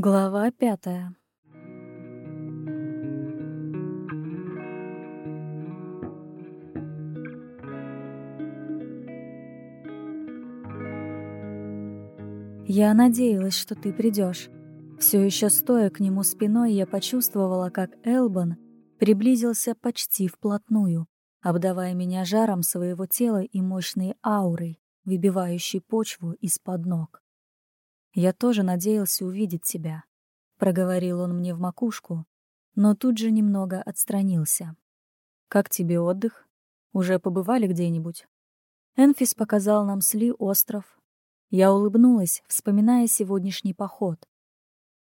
Глава пятая. Я надеялась, что ты придешь. Все еще стоя к нему спиной, я почувствовала, как Элбан приблизился почти вплотную, обдавая меня жаром своего тела и мощной аурой, выбивающей почву из-под ног. «Я тоже надеялся увидеть тебя», — проговорил он мне в макушку, но тут же немного отстранился. «Как тебе отдых? Уже побывали где-нибудь?» Энфис показал нам Сли остров. Я улыбнулась, вспоминая сегодняшний поход.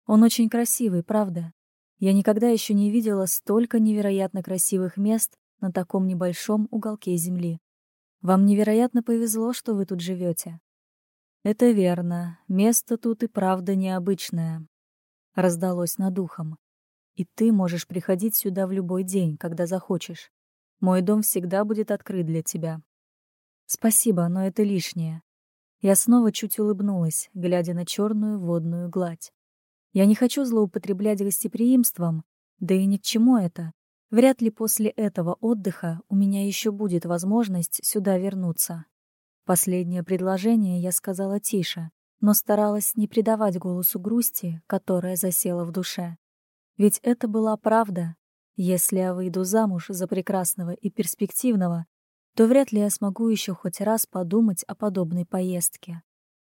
Он очень красивый, правда? Я никогда еще не видела столько невероятно красивых мест на таком небольшом уголке земли. Вам невероятно повезло, что вы тут живете. «Это верно. Место тут и правда необычное», — раздалось над ухом. «И ты можешь приходить сюда в любой день, когда захочешь. Мой дом всегда будет открыт для тебя». «Спасибо, но это лишнее». Я снова чуть улыбнулась, глядя на черную водную гладь. Я не хочу злоупотреблять гостеприимством, да и ни к чему это. Вряд ли после этого отдыха у меня еще будет возможность сюда вернуться. Последнее предложение я сказала тише, но старалась не придавать голосу грусти, которая засела в душе. Ведь это была правда. Если я выйду замуж за прекрасного и перспективного, то вряд ли я смогу еще хоть раз подумать о подобной поездке.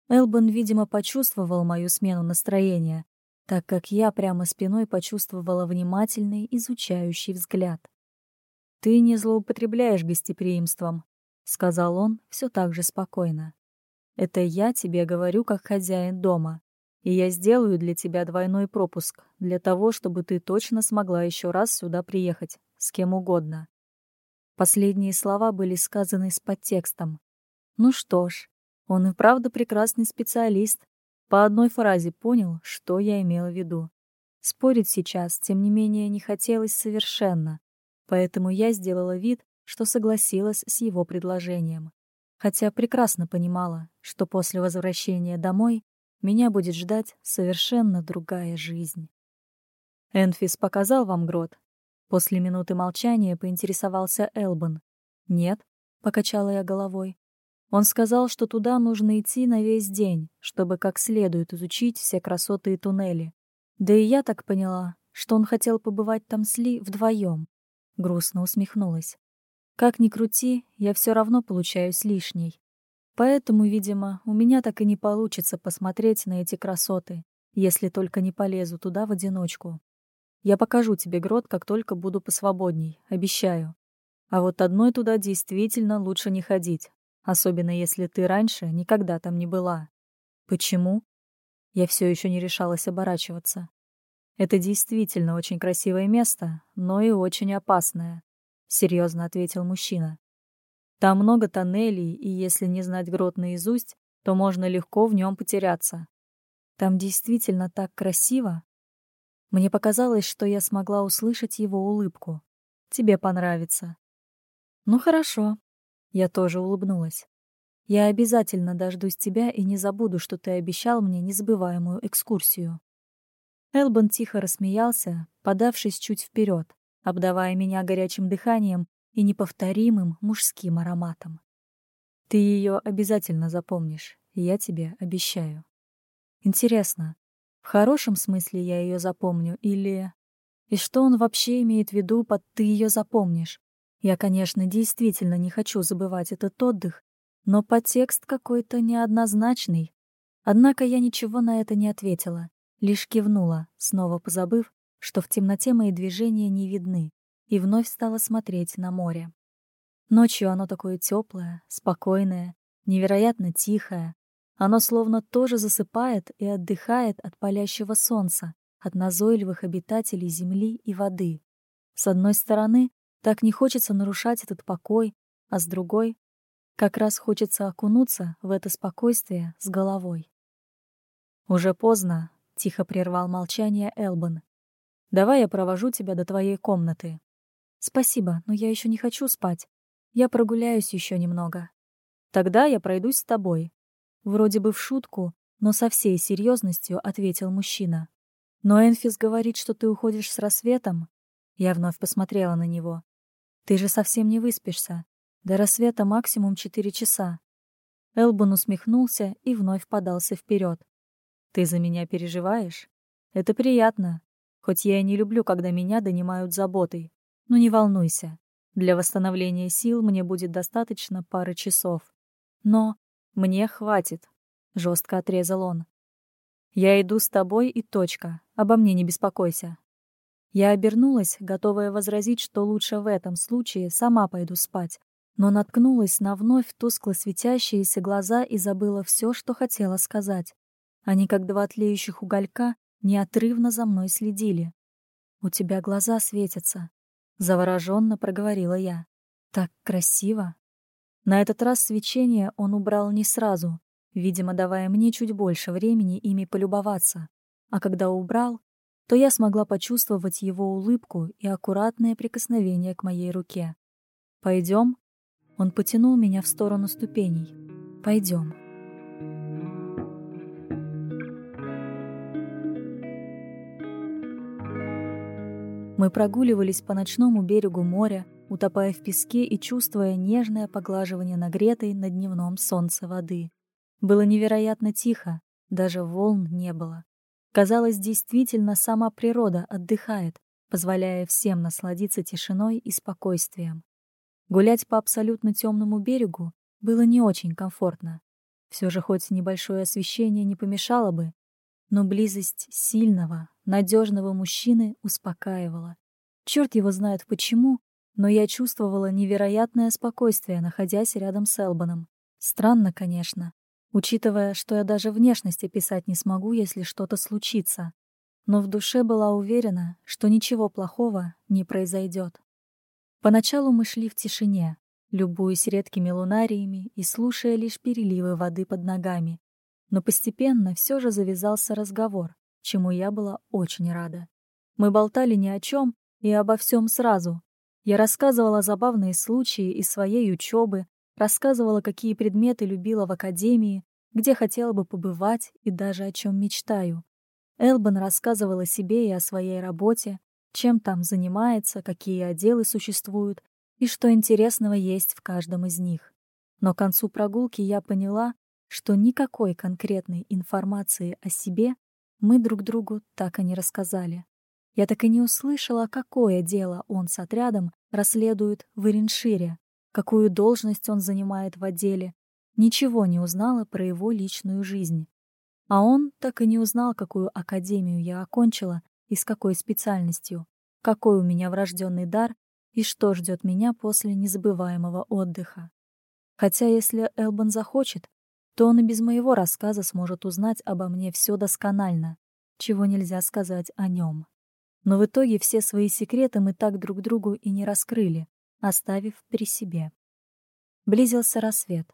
Элбан, видимо, почувствовал мою смену настроения, так как я прямо спиной почувствовала внимательный, изучающий взгляд. «Ты не злоупотребляешь гостеприимством», — сказал он все так же спокойно. «Это я тебе говорю как хозяин дома, и я сделаю для тебя двойной пропуск, для того, чтобы ты точно смогла еще раз сюда приехать, с кем угодно». Последние слова были сказаны с подтекстом. Ну что ж, он и правда прекрасный специалист. По одной фразе понял, что я имела в виду. Спорить сейчас, тем не менее, не хотелось совершенно, поэтому я сделала вид, что согласилась с его предложением, хотя прекрасно понимала, что после возвращения домой меня будет ждать совершенно другая жизнь. «Энфис показал вам грот?» После минуты молчания поинтересовался Элбан. «Нет», — покачала я головой. Он сказал, что туда нужно идти на весь день, чтобы как следует изучить все красоты и туннели. Да и я так поняла, что он хотел побывать там с Ли вдвоем. Грустно усмехнулась. Как ни крути, я все равно получаюсь лишней. Поэтому, видимо, у меня так и не получится посмотреть на эти красоты, если только не полезу туда в одиночку. Я покажу тебе грот, как только буду посвободней, обещаю. А вот одной туда действительно лучше не ходить, особенно если ты раньше никогда там не была. Почему? Я все еще не решалась оборачиваться. Это действительно очень красивое место, но и очень опасное. — серьезно ответил мужчина. «Там много тоннелей, и если не знать грот наизусть, то можно легко в нем потеряться. Там действительно так красиво». Мне показалось, что я смогла услышать его улыбку. «Тебе понравится». «Ну хорошо». Я тоже улыбнулась. «Я обязательно дождусь тебя и не забуду, что ты обещал мне незабываемую экскурсию». Элбан тихо рассмеялся, подавшись чуть вперед обдавая меня горячим дыханием и неповторимым мужским ароматом. Ты ее обязательно запомнишь, я тебе обещаю. Интересно, в хорошем смысле я ее запомню или... И что он вообще имеет в виду под «ты ее запомнишь»? Я, конечно, действительно не хочу забывать этот отдых, но подтекст какой-то неоднозначный. Однако я ничего на это не ответила, лишь кивнула, снова позабыв, что в темноте мои движения не видны, и вновь стала смотреть на море. Ночью оно такое теплое, спокойное, невероятно тихое. Оно словно тоже засыпает и отдыхает от палящего солнца, от назойливых обитателей земли и воды. С одной стороны, так не хочется нарушать этот покой, а с другой, как раз хочется окунуться в это спокойствие с головой. «Уже поздно», — тихо прервал молчание Элбан. Давай я провожу тебя до твоей комнаты. Спасибо, но я еще не хочу спать. Я прогуляюсь еще немного. Тогда я пройдусь с тобой. Вроде бы в шутку, но со всей серьезностью ответил мужчина. Но Энфис говорит, что ты уходишь с рассветом. Я вновь посмотрела на него. Ты же совсем не выспишься. До рассвета максимум четыре часа. Элбун усмехнулся и вновь подался вперед. Ты за меня переживаешь? Это приятно. Хоть я и не люблю, когда меня донимают заботой. Но не волнуйся. Для восстановления сил мне будет достаточно пары часов. Но мне хватит, жестко отрезал он. Я иду с тобой и точка. Обо мне не беспокойся. Я обернулась, готовая возразить, что лучше в этом случае сама пойду спать, но наткнулась на вновь тускло светящиеся глаза и забыла все, что хотела сказать. Они, как два тлеющих уголька, неотрывно за мной следили. «У тебя глаза светятся», — завороженно проговорила я. «Так красиво». На этот раз свечение он убрал не сразу, видимо, давая мне чуть больше времени ими полюбоваться. А когда убрал, то я смогла почувствовать его улыбку и аккуратное прикосновение к моей руке. «Пойдем?» Он потянул меня в сторону ступеней. «Пойдем». Мы прогуливались по ночному берегу моря, утопая в песке и чувствуя нежное поглаживание нагретой на дневном солнце воды. Было невероятно тихо, даже волн не было. Казалось, действительно сама природа отдыхает, позволяя всем насладиться тишиной и спокойствием. Гулять по абсолютно темному берегу было не очень комфортно. Все же хоть небольшое освещение не помешало бы, но близость сильного, надежного мужчины успокаивала. Черт его знает почему, но я чувствовала невероятное спокойствие, находясь рядом с Элбаном. Странно, конечно, учитывая, что я даже внешности писать не смогу, если что-то случится. Но в душе была уверена, что ничего плохого не произойдет. Поначалу мы шли в тишине, любуясь редкими лунариями и слушая лишь переливы воды под ногами. Но постепенно все же завязался разговор, чему я была очень рада. Мы болтали ни о чем и обо всем сразу. Я рассказывала забавные случаи из своей учебы, рассказывала, какие предметы любила в академии, где хотела бы побывать и даже о чем мечтаю. Элбан рассказывала себе и о своей работе, чем там занимается, какие отделы существуют и что интересного есть в каждом из них. Но к концу прогулки я поняла, что никакой конкретной информации о себе мы друг другу так и не рассказали. Я так и не услышала, какое дело он с отрядом расследует в Ириншире, какую должность он занимает в отделе. Ничего не узнала про его личную жизнь. А он так и не узнал, какую академию я окончила и с какой специальностью, какой у меня врожденный дар и что ждет меня после незабываемого отдыха. Хотя если Элбан захочет, то он и без моего рассказа сможет узнать обо мне все досконально, чего нельзя сказать о нем. Но в итоге все свои секреты мы так друг другу и не раскрыли, оставив при себе. Близился рассвет.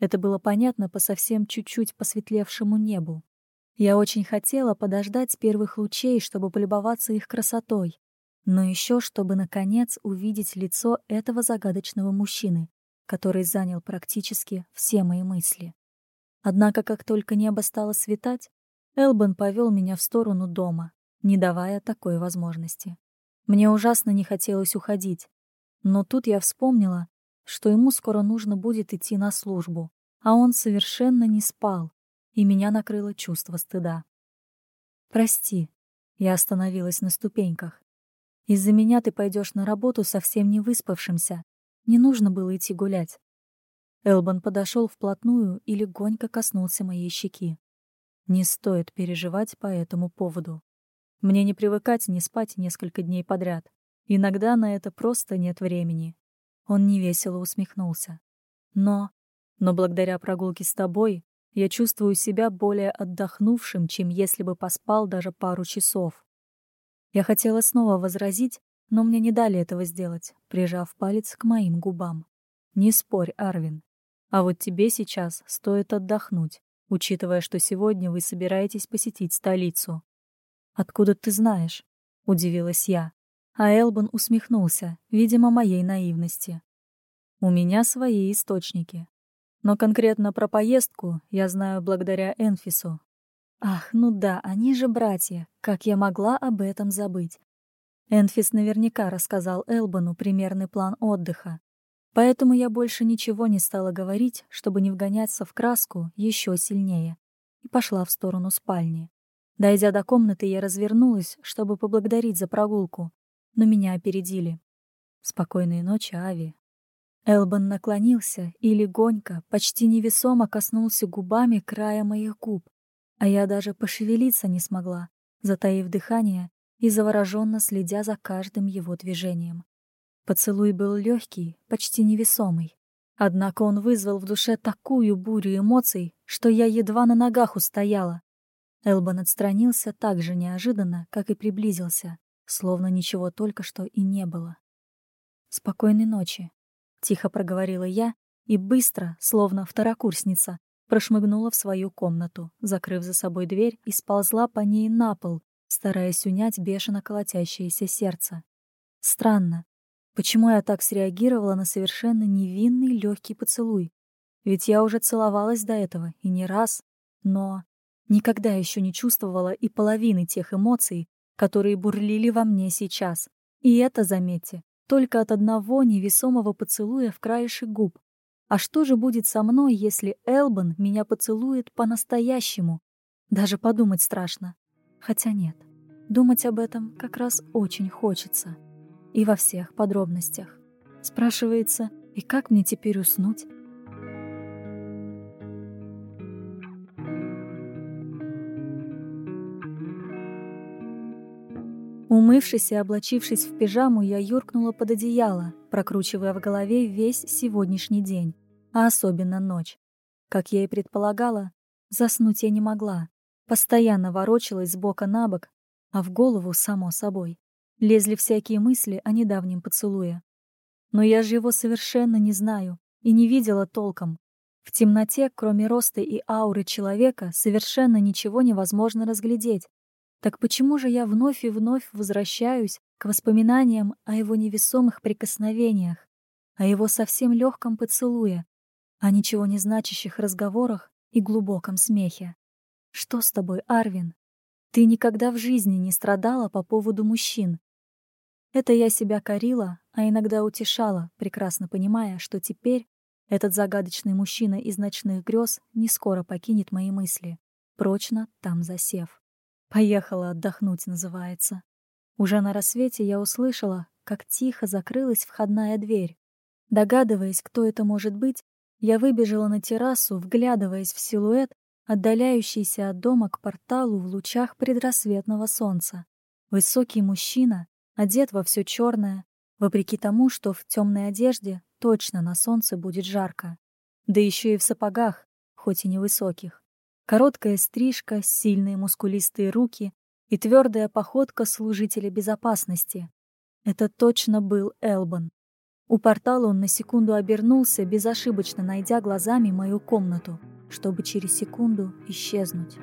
Это было понятно по совсем чуть-чуть посветлевшему небу. Я очень хотела подождать первых лучей, чтобы полюбоваться их красотой, но еще чтобы, наконец, увидеть лицо этого загадочного мужчины, который занял практически все мои мысли. Однако, как только небо стало светать, Элбан повел меня в сторону дома, не давая такой возможности. Мне ужасно не хотелось уходить, но тут я вспомнила, что ему скоро нужно будет идти на службу, а он совершенно не спал, и меня накрыло чувство стыда. «Прости», — я остановилась на ступеньках. «Из-за меня ты пойдешь на работу совсем не выспавшимся. Не нужно было идти гулять. Элбан подошел вплотную и легонько коснулся моей щеки. Не стоит переживать по этому поводу. Мне не привыкать не спать несколько дней подряд. Иногда на это просто нет времени. Он невесело усмехнулся. Но... Но благодаря прогулке с тобой я чувствую себя более отдохнувшим, чем если бы поспал даже пару часов. Я хотела снова возразить, но мне не дали этого сделать, прижав палец к моим губам. Не спорь, Арвин. А вот тебе сейчас стоит отдохнуть, учитывая, что сегодня вы собираетесь посетить столицу. Откуда ты знаешь? удивилась я. А Элбан усмехнулся, видимо, моей наивности. У меня свои источники. Но конкретно про поездку я знаю благодаря Энфису. Ах, ну да, они же братья. Как я могла об этом забыть? Энфис наверняка рассказал Элбану примерный план отдыха. Поэтому я больше ничего не стала говорить, чтобы не вгоняться в краску еще сильнее, и пошла в сторону спальни. Дойдя до комнаты, я развернулась, чтобы поблагодарить за прогулку, но меня опередили. «Спокойной ночи, Ави». Элбан наклонился и легонько, почти невесомо коснулся губами края моих губ, а я даже пошевелиться не смогла, затаив дыхание и завороженно следя за каждым его движением. Поцелуй был легкий, почти невесомый. Однако он вызвал в душе такую бурю эмоций, что я едва на ногах устояла. Элбан отстранился так же неожиданно, как и приблизился, словно ничего только что и не было. «Спокойной ночи», — тихо проговорила я и быстро, словно второкурсница, прошмыгнула в свою комнату, закрыв за собой дверь и сползла по ней на пол, стараясь унять бешено колотящееся сердце. Странно, почему я так среагировала на совершенно невинный легкий поцелуй? Ведь я уже целовалась до этого, и не раз, но никогда еще не чувствовала и половины тех эмоций, которые бурлили во мне сейчас. И это, заметьте, только от одного невесомого поцелуя в краешек губ. А что же будет со мной, если Элбан меня поцелует по-настоящему? Даже подумать страшно. Хотя нет, думать об этом как раз очень хочется. И во всех подробностях. Спрашивается, и как мне теперь уснуть? Умывшись и облачившись в пижаму, я юркнула под одеяло, прокручивая в голове весь сегодняшний день, а особенно ночь. Как я и предполагала, заснуть я не могла. Постоянно ворочалась с бока на бок, а в голову, само собой, лезли всякие мысли о недавнем поцелуе. Но я же его совершенно не знаю и не видела толком. В темноте, кроме роста и ауры человека, совершенно ничего невозможно разглядеть, так почему же я вновь и вновь возвращаюсь к воспоминаниям о его невесомых прикосновениях, о его совсем легком поцелуе, о ничего не значащих разговорах и глубоком смехе? Что с тобой, Арвин? Ты никогда в жизни не страдала по поводу мужчин. Это я себя корила, а иногда утешала, прекрасно понимая, что теперь этот загадочный мужчина из ночных грез не скоро покинет мои мысли, прочно там засев. Поехала отдохнуть, называется. Уже на рассвете я услышала, как тихо закрылась входная дверь. Догадываясь, кто это может быть, я выбежала на террасу, вглядываясь в силуэт, отдаляющийся от дома к порталу в лучах предрассветного солнца. Высокий мужчина, одет во все черное, вопреки тому, что в темной одежде точно на солнце будет жарко. Да еще и в сапогах, хоть и невысоких. Короткая стрижка, сильные мускулистые руки и твердая походка служителя безопасности. Это точно был Элбан. У портала он на секунду обернулся, безошибочно найдя глазами мою комнату, чтобы через секунду исчезнуть.